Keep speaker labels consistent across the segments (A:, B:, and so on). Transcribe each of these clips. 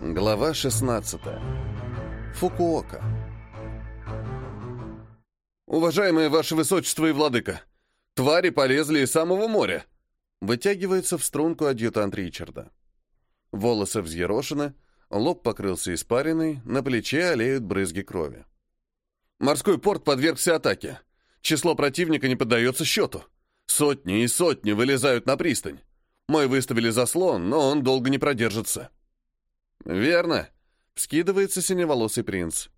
A: Глава 16. Фукуока.
B: «Уважаемые ваше высочество и владыка, твари полезли из самого моря!»
A: Вытягивается в струнку адъютант Ричарда. Волосы взъерошены, лоб покрылся испариной, на плече олеют брызги крови.
B: «Морской порт подвергся атаке. Число противника не поддается счету. Сотни и сотни вылезают на пристань. Мы выставили заслон, но он долго не продержится».
A: «Верно», — вскидывается синеволосый принц.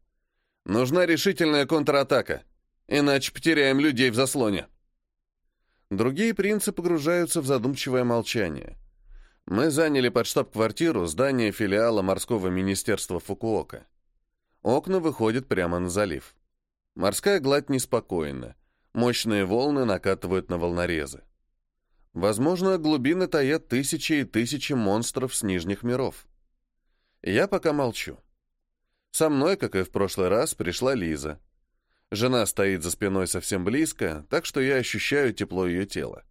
A: «Нужна решительная контратака, иначе потеряем людей в заслоне». Другие принцы погружаются в задумчивое молчание. Мы заняли под штаб-квартиру здание филиала морского министерства Фукуока. Окна выходят прямо на залив. Морская гладь неспокойна. Мощные волны накатывают на волнорезы. Возможно, глубины таят тысячи и тысячи монстров с нижних миров. Я пока молчу. Со мной, как и в прошлый раз, пришла Лиза. Жена стоит за спиной совсем близко, так что я ощущаю тепло ее тела.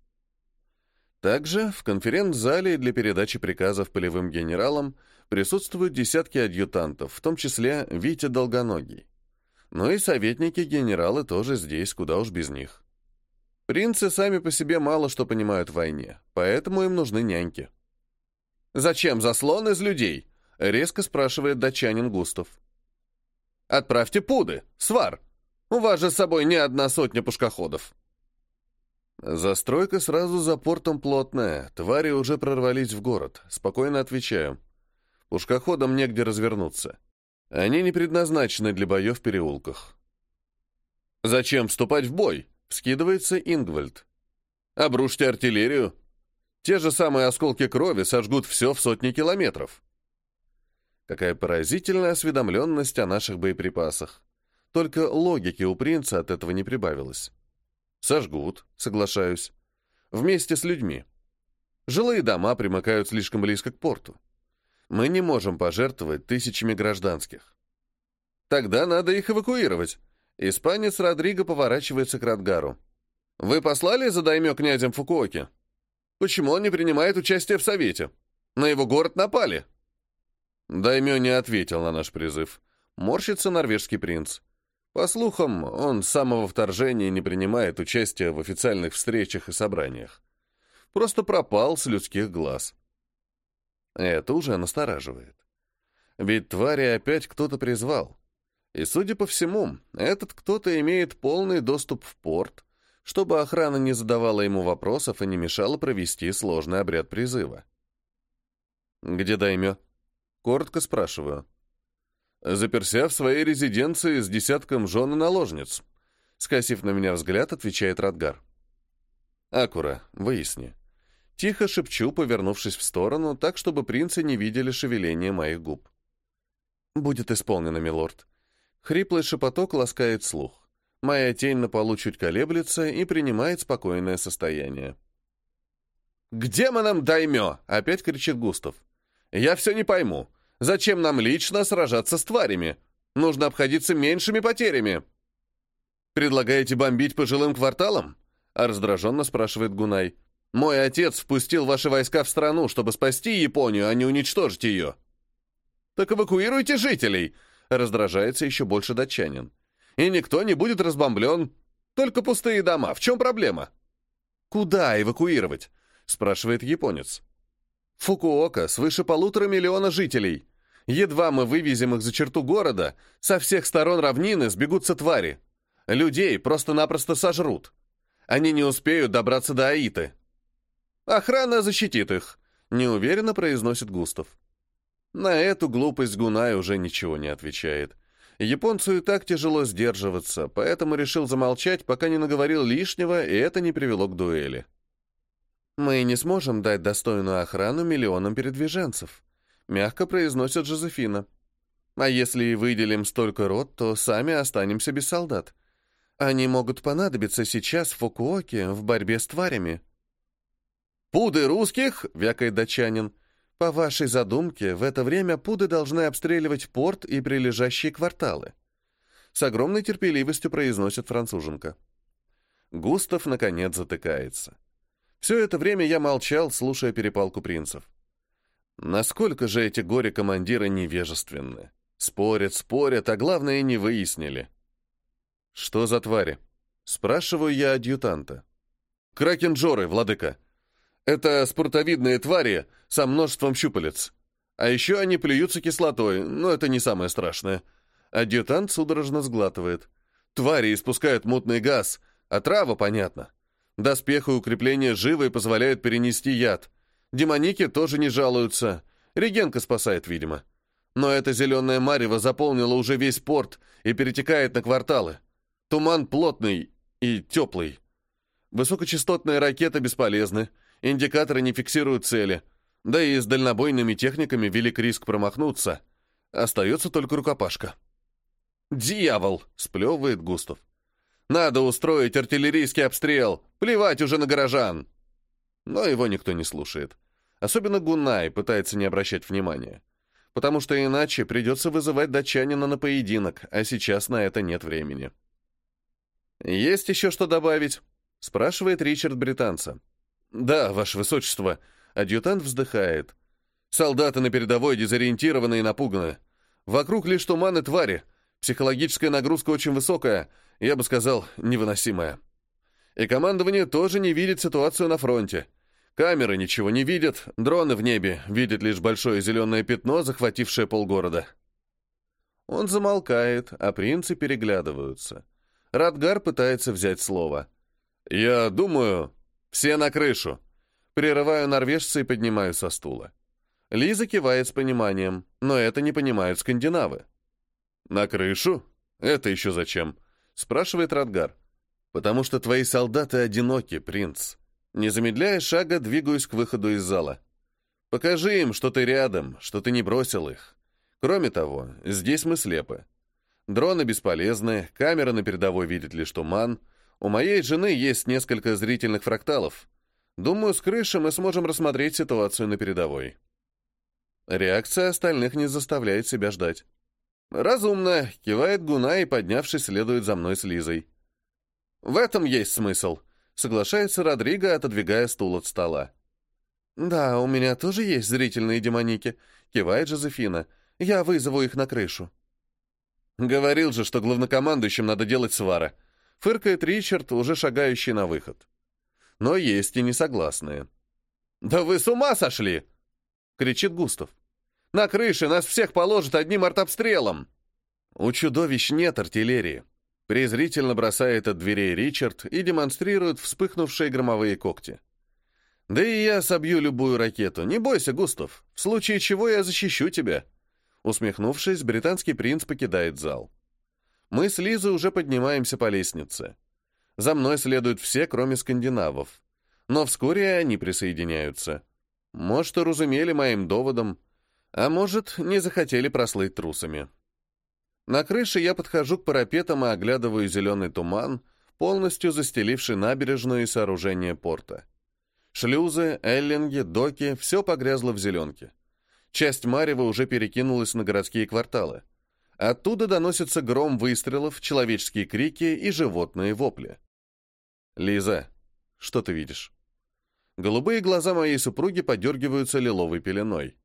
A: Также в конференц-зале для передачи приказов полевым генералам присутствуют десятки адъютантов, в том числе Витя Долгоногий. Но и советники-генералы тоже здесь, куда уж без них. Принцы сами по себе мало что понимают в войне, поэтому им нужны няньки.
B: «Зачем заслон из людей?»
A: Резко спрашивает датчанин Густав.
B: «Отправьте пуды, свар. У вас же с собой не одна сотня пушкоходов».
A: Застройка сразу за портом плотная, твари уже прорвались в город. Спокойно отвечаю. Пушкоходам негде развернуться. Они не предназначены для боев в переулках.
B: «Зачем вступать в бой?» — вскидывается Ингвальд. «Обрушьте артиллерию. Те же самые осколки крови сожгут все в сотни километров».
A: Какая поразительная осведомленность о наших боеприпасах. Только логики у принца от этого не прибавилось. Сожгут, соглашаюсь. Вместе с людьми. Жилые дома примыкают слишком близко к порту. Мы не можем пожертвовать тысячами гражданских.
B: Тогда надо их эвакуировать. Испанец Родриго поворачивается к Радгару. Вы послали за даймё князем Фукуоки? Почему он не принимает участие в совете? На его город напали.
A: Даймё не ответил на наш призыв. Морщится норвежский принц. По слухам, он с самого вторжения не принимает участия в официальных встречах и собраниях. Просто пропал с людских глаз. Это уже настораживает. Ведь твари опять кто-то призвал. И, судя по всему, этот кто-то имеет полный доступ в порт, чтобы охрана не задавала ему вопросов и не мешала провести сложный обряд призыва. «Где Даймё?» Коротко спрашиваю. Заперся в своей резиденции с десятком жен и наложниц. Скосив на меня взгляд, отвечает Радгар. Акура, выясни. Тихо шепчу, повернувшись в сторону, так, чтобы принцы не видели шевеления моих губ. Будет исполнено, милорд. Хриплый шепоток ласкает слух. Моя тень на полу чуть колеблется и принимает спокойное состояние.
B: «К демонам даймё!» — опять кричит Густав. Я все не пойму. Зачем нам лично сражаться с тварями? Нужно обходиться меньшими потерями.
A: Предлагаете бомбить по жилым кварталам? А раздраженно спрашивает Гунай. Мой отец впустил ваши войска в страну, чтобы спасти Японию, а не уничтожить ее.
B: Так эвакуируйте жителей, раздражается еще больше датчанин. И никто не будет разбомблен. Только пустые дома. В чем проблема?
A: Куда эвакуировать? спрашивает японец. Фукуока свыше полутора миллиона жителей. Едва мы вывезем их за черту города, со всех сторон равнины сбегутся твари. Людей просто-напросто сожрут. Они не успеют добраться до Аиты.
B: Охрана защитит их,
A: неуверенно произносит Густав. На эту глупость Гунай уже ничего не отвечает. Японцу и так тяжело сдерживаться, поэтому решил замолчать, пока не наговорил лишнего, и это не привело к дуэли. «Мы не сможем дать достойную охрану миллионам передвиженцев», мягко произносит Жозефина. «А если и выделим столько рот, то сами останемся без солдат. Они могут понадобиться сейчас в Фукуоке в борьбе с тварями».
B: «Пуды русских?» — вякает датчанин.
A: «По вашей задумке, в это время пуды должны обстреливать порт и прилежащие кварталы». С огромной терпеливостью произносит француженка. Густав, наконец, затыкается. Все это время я молчал, слушая перепалку принцев. Насколько же эти горе-командиры невежественны? Спорят, спорят, а главное, не выяснили. «Что за твари?» Спрашиваю я адъютанта. «Кракенджоры, владыка. Это спортовидные твари со множеством щупалец. А еще они плюются кислотой, но это не самое страшное». Адъютант судорожно сглатывает. «Твари испускают мутный газ, а трава, понятно. Доспех и укрепление живы позволяют перенести яд. Демоники тоже не жалуются. Регенка спасает, видимо. Но эта зеленая марево заполнила уже весь порт и перетекает на кварталы. Туман плотный и теплый. Высокочастотные ракеты бесполезны, индикаторы не фиксируют цели, да и с дальнобойными техниками велик риск промахнуться. Остается только рукопашка. «Дьявол!» — сплевывает Густав. «Надо устроить артиллерийский обстрел! Плевать уже на горожан!» Но его никто не слушает. Особенно Гунай пытается не обращать внимания. Потому что иначе придется вызывать датчанина на поединок, а сейчас на это нет времени. «Есть еще что добавить?» — спрашивает Ричард британца. «Да, ваше высочество». Адъютант вздыхает. «Солдаты на передовой дезориентированы и напуганы. Вокруг лишь туман и твари. Психологическая нагрузка очень высокая, я бы сказал, невыносимая. И командование тоже не видит ситуацию на фронте. Камеры ничего не видят, дроны в небе видят лишь большое зеленое пятно, захватившее полгорода». Он замолкает, а принцы переглядываются. Радгар пытается взять слово. «Я думаю, все на крышу». Прерываю норвежца и поднимаю со стула. Лиза кивает с пониманием, но это не понимают скандинавы. «На крышу? Это еще зачем?» — спрашивает Радгар. «Потому что твои солдаты одиноки, принц». Не замедляя шага, двигаюсь к выходу из зала. «Покажи им, что ты рядом, что ты не бросил их. Кроме того, здесь мы слепы. Дроны бесполезны, камера на передовой видит лишь туман. У моей жены есть несколько зрительных фракталов. Думаю, с крыши мы сможем рассмотреть ситуацию на передовой. Реакция остальных не заставляет себя ждать. «Разумно», — кивает Гуна и, поднявшись, следует за мной с Лизой. «В этом есть смысл», — соглашается Родриго, отодвигая стул от стола. «Да, у меня тоже есть зрительные демоники», — кивает Жозефина. «Я вызову их на крышу». Говорил же, что главнокомандующим надо делать свара. Фыркает Ричард, уже шагающий на выход. Но есть и несогласные. «Да вы с ума сошли!» — кричит Густав. «На крыше нас всех положат одним артобстрелом!» У чудовищ нет артиллерии. Презрительно бросает от дверей Ричард и демонстрирует вспыхнувшие громовые когти. «Да и я собью любую ракету. Не бойся, Густав. В случае чего я защищу тебя». Усмехнувшись, британский принц покидает зал. Мы с Лизой уже поднимаемся по лестнице. За мной следуют все, кроме скандинавов. Но вскоре они присоединяются. Может, и разумели моим доводом, а может, не захотели прослыть трусами. На крыше я подхожу к парапетам и оглядываю зеленый туман, полностью застеливший набережную и сооружение порта. Шлюзы, эллинги, доки — все погрязло в зеленке. Часть Марева уже перекинулась на городские кварталы. Оттуда доносится гром выстрелов, человеческие крики и животные вопли. «Лиза, что ты видишь?» Голубые глаза моей супруги подергиваются лиловой пеленой.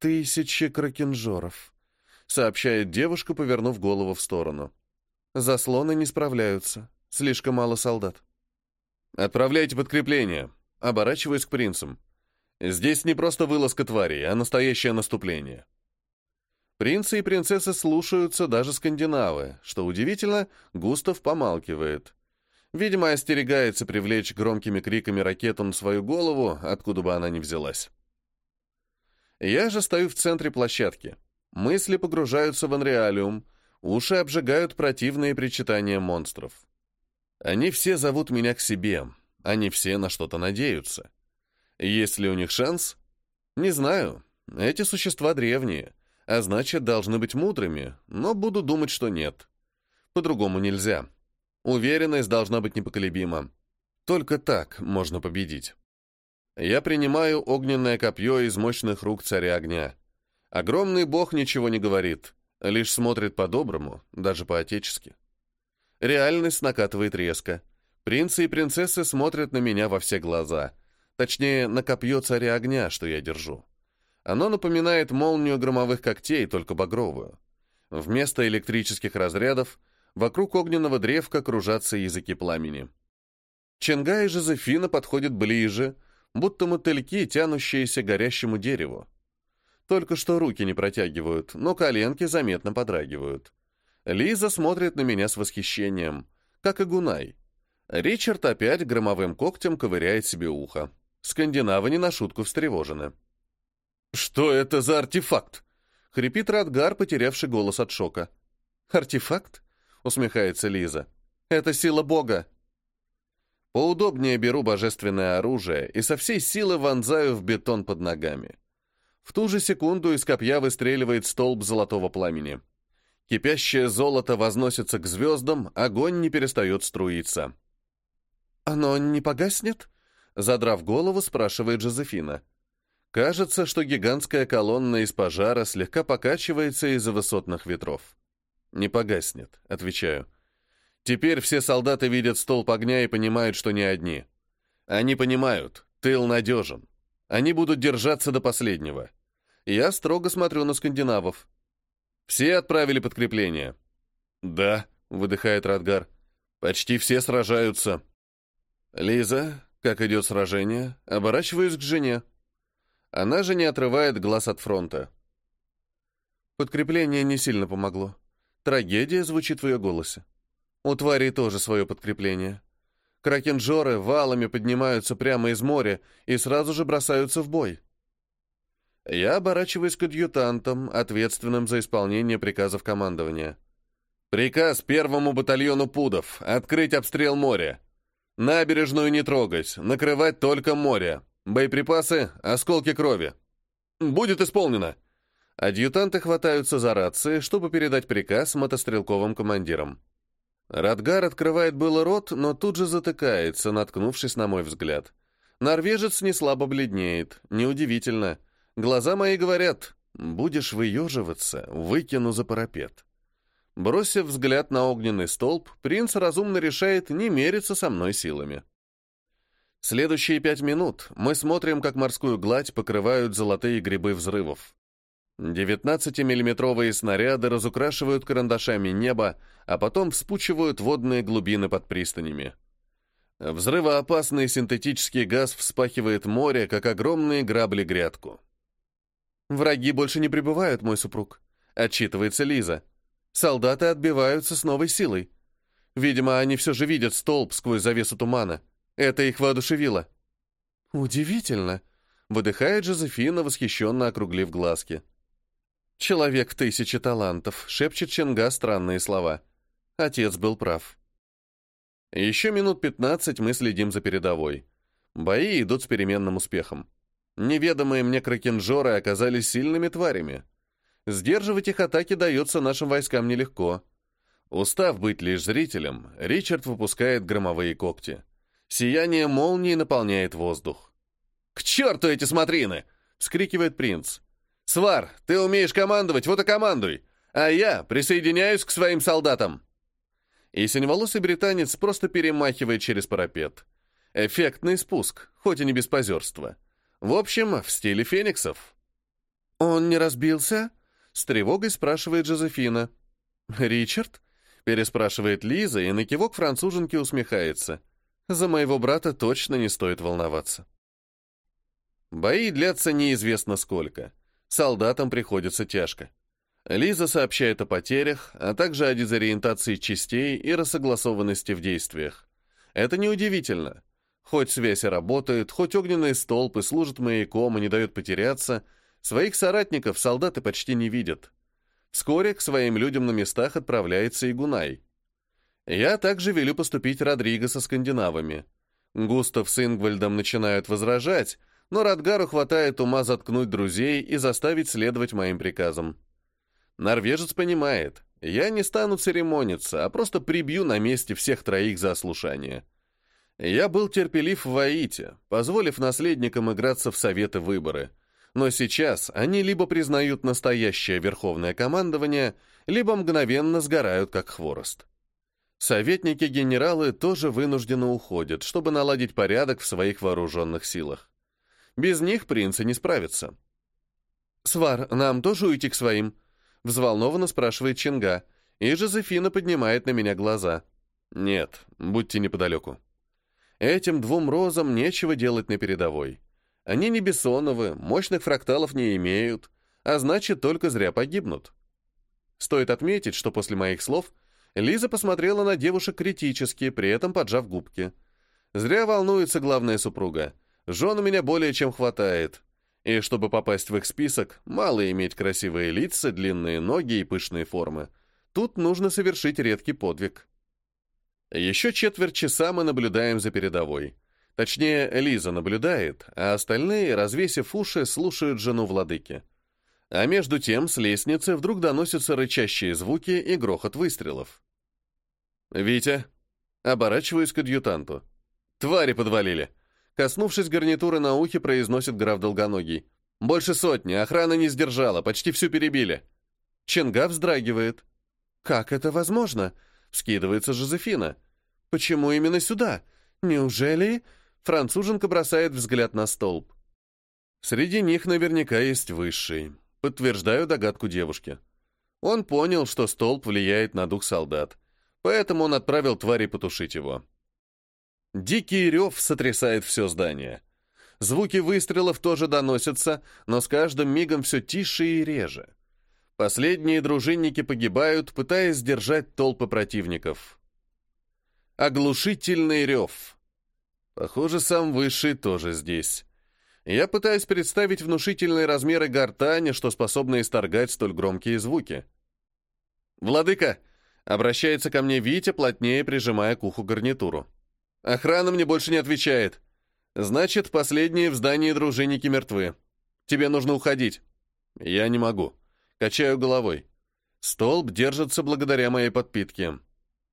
A: «Тысячи кракенжоров», — сообщает девушка, повернув голову в сторону. «Заслоны не справляются. Слишком мало солдат». «Отправляйте подкрепление», — оборачиваясь к принцам. Здесь не просто вылазка тварей, а настоящее наступление. Принцы и принцессы слушаются даже скандинавы, что удивительно, Густав помалкивает. Видимо, остерегается привлечь громкими криками ракету на свою голову, откуда бы она ни взялась. Я же стою в центре площадки. Мысли погружаются в анреалиум, уши обжигают противные причитания монстров. Они все зовут меня к себе, они все на что-то надеются. Есть ли у них шанс? Не знаю. Эти существа древние, а значит, должны быть мудрыми, но буду думать, что нет. По-другому нельзя. Уверенность должна быть непоколебима. Только так можно победить. Я принимаю огненное копье из мощных рук царя огня. Огромный бог ничего не говорит, лишь смотрит по-доброму, даже по-отечески. Реальность накатывает резко. Принцы и принцессы смотрят на меня во все глаза — Точнее, на копье царя огня, что я держу. Оно напоминает молнию громовых когтей, только багровую. Вместо электрических разрядов вокруг огненного древка кружатся языки пламени. Ченга и Жозефина подходят ближе, будто мотыльки, тянущиеся к горящему дереву. Только что руки не протягивают, но коленки заметно подрагивают. Лиза смотрит на меня с восхищением, как и Гунай. Ричард опять громовым когтем ковыряет себе ухо. Скандинавы не на шутку встревожены. «Что это за артефакт?» — хрипит Радгар, потерявший голос от шока. «Артефакт?» — усмехается Лиза. «Это сила Бога». Поудобнее беру божественное оружие и со всей силы вонзаю в бетон под ногами. В ту же секунду из копья выстреливает столб золотого пламени. Кипящее золото возносится к звездам, огонь не перестает струиться. «Оно не погаснет?» Задрав голову, спрашивает Жозефина. Кажется, что гигантская колонна из пожара слегка покачивается из-за высотных ветров. «Не погаснет», — отвечаю. Теперь все солдаты видят столб огня и понимают, что не одни. Они понимают, тыл надежен. Они будут держаться до последнего. Я строго смотрю на скандинавов. Все отправили подкрепление. «Да», — выдыхает Радгар. «Почти все сражаются». «Лиза, как идет сражение?» Оборачиваюсь к жене. Она же не отрывает глаз от фронта. Подкрепление не сильно помогло. Трагедия звучит в ее голосе. У тварей тоже свое подкрепление. Кракенжоры валами поднимаются прямо из моря и сразу же бросаются в бой. Я оборачиваюсь к адъютантам, ответственным за исполнение приказов командования. Приказ первому батальону пудов — открыть обстрел моря. Набережную не трогать, накрывать только море. Боеприпасы — осколки крови. Будет исполнено. Адъютанты хватаются за рации, чтобы передать приказ мотострелковым командирам. Радгар открывает было рот, но тут же затыкается, наткнувшись на мой взгляд. Норвежец не слабо бледнеет. Неудивительно. Глаза мои говорят, будешь выеживаться, выкину за парапет. Бросив взгляд на огненный столб, принц разумно решает не мериться со мной силами. Следующие пять минут мы смотрим, как морскую гладь покрывают золотые грибы взрывов. 19-миллиметровые снаряды разукрашивают карандашами небо, а потом вспучивают водные глубины под пристанями. Взрывоопасный синтетический газ вспахивает море, как огромные грабли грядку. «Враги больше не прибывают, мой супруг», — отчитывается Лиза. «Солдаты отбиваются с новой силой. Видимо, они все же видят столб сквозь завесу тумана. Это их воодушевило». «Удивительно», — выдыхает Жозефина, восхищенно округлив глазки. «Человек тысячи талантов», — шепчет Ченга странные слова. Отец был прав. Еще минут пятнадцать мы следим за передовой. Бои идут с переменным успехом. Неведомые мне кракенжоры оказались сильными тварями. Сдерживать их атаки дается нашим войскам нелегко. Устав быть лишь зрителем, Ричард выпускает громовые когти. Сияние молнии наполняет воздух. «К черту эти смотрины!» — вскрикивает принц. «Свар, ты умеешь командовать, вот и командуй! А я присоединяюсь к своим солдатам!» И синеволосый британец просто перемахивает через парапет. Эффектный спуск, хоть и не без позерства. В общем, в стиле фениксов. «Он не разбился?» — с тревогой спрашивает Жозефина. «Ричард?» — переспрашивает Лиза, и на кивок француженки усмехается. За моего брата точно не стоит волноваться. Бои длятся неизвестно сколько. Солдатам приходится тяжко. Лиза сообщает о потерях, а также о дезориентации частей и рассогласованности в действиях. Это неудивительно. Хоть связь работает, хоть огненные столпы служат маяком и не дают потеряться, своих соратников солдаты почти не видят. Вскоре к своим людям на местах отправляется и Гунай. Я также велю поступить Родриго со скандинавами. Густав с Ингвальдом начинают возражать, но Радгару хватает ума заткнуть друзей и заставить следовать моим приказам. Норвежец понимает, я не стану церемониться, а просто прибью на месте всех троих за ослушание. Я был терпелив в Аите, позволив наследникам играться в советы выборы. Но сейчас они либо признают настоящее верховное командование, либо мгновенно сгорают, как хворост. Советники-генералы тоже вынуждены уходят, чтобы наладить порядок в своих вооруженных силах. Без них принцы не справятся.
B: «Свар, нам тоже уйти к своим?» — взволнованно спрашивает Чинга, и Жозефина поднимает на меня глаза. «Нет, будьте неподалеку». Этим двум розам нечего делать на передовой. Они не бессоновы, мощных фракталов не имеют, а значит, только зря погибнут. Стоит отметить, что после моих слов Лиза посмотрела на девушек критически, при этом поджав губки. Зря волнуется главная супруга. Жен у меня более чем хватает. И чтобы попасть в их список, мало иметь красивые лица, длинные ноги и пышные формы. Тут нужно совершить редкий подвиг. Еще четверть часа мы наблюдаем за передовой. Точнее, Лиза наблюдает, а остальные, развесив уши, слушают жену владыки. А между тем с лестницы вдруг доносятся рычащие звуки и грохот выстрелов. «Витя!» Оборачиваюсь к адъютанту. «Твари подвалили!» Коснувшись гарнитуры на ухе, произносит граф Долгоногий. «Больше сотни, охрана не сдержала, почти всю перебили». Ченга вздрагивает. «Как это возможно?» — скидывается Жозефина. «Почему именно сюда? Неужели...» Француженка бросает взгляд на столб. Среди них наверняка есть высший. Подтверждаю догадку девушки. Он понял, что столб влияет на дух солдат, поэтому он отправил твари потушить его. Дикий рев сотрясает все здание. Звуки выстрелов тоже доносятся, но с каждым мигом все тише и реже. Последние дружинники погибают, пытаясь сдержать толпы противников. Оглушительный рев. Похоже, сам Высший тоже здесь. Я пытаюсь представить внушительные размеры гортани, что способны исторгать столь громкие звуки. «Владыка!» — обращается ко мне Витя, плотнее прижимая к уху гарнитуру. «Охрана мне больше не отвечает. Значит, последние в здании дружинники мертвы. Тебе нужно уходить». «Я не могу». Качаю головой. Столб держится благодаря моей подпитке.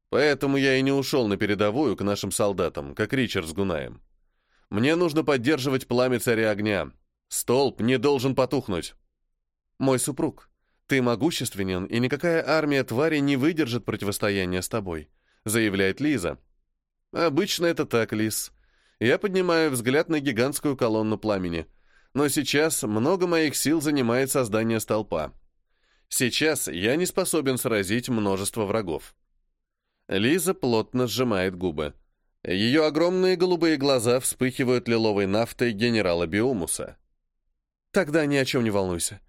B: Поэтому я и не ушел на передовую к нашим солдатам, как Ричард с Гунаем. Мне нужно поддерживать пламя царя огня. Столб не должен потухнуть. Мой супруг, ты могущественен, и никакая армия твари не выдержит противостояния с тобой, заявляет Лиза. Обычно это так, Лиз. Я поднимаю взгляд на гигантскую колонну пламени. Но сейчас много моих сил занимает создание столпа. Сейчас я не способен сразить множество врагов. Лиза плотно сжимает губы. Ее огромные голубые глаза вспыхивают лиловой нафтой генерала Биомуса. «Тогда ни о чем не волнуйся.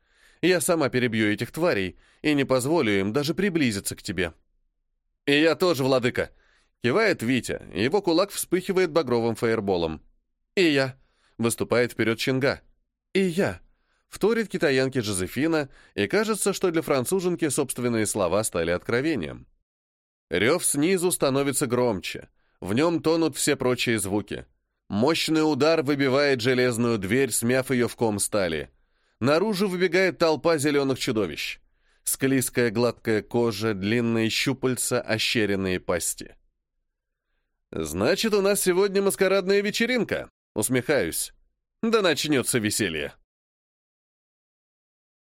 B: Я сама перебью этих тварей и не позволю им даже приблизиться к тебе». «И я тоже, владыка!» Кивает Витя, его кулак вспыхивает багровым фаерболом. «И я!» — выступает вперед Чинга. «И я!» — вторит китаянке Жозефина, и кажется, что для француженки собственные слова стали откровением. Рев снизу становится громче. В нем тонут все прочие звуки. Мощный удар выбивает железную дверь, смяв ее в ком стали. Наружу выбегает толпа зеленых чудовищ. Склизкая гладкая кожа, длинные щупальца, ощеренные пасти. «Значит, у нас сегодня маскарадная вечеринка?» Усмехаюсь. «Да начнется веселье».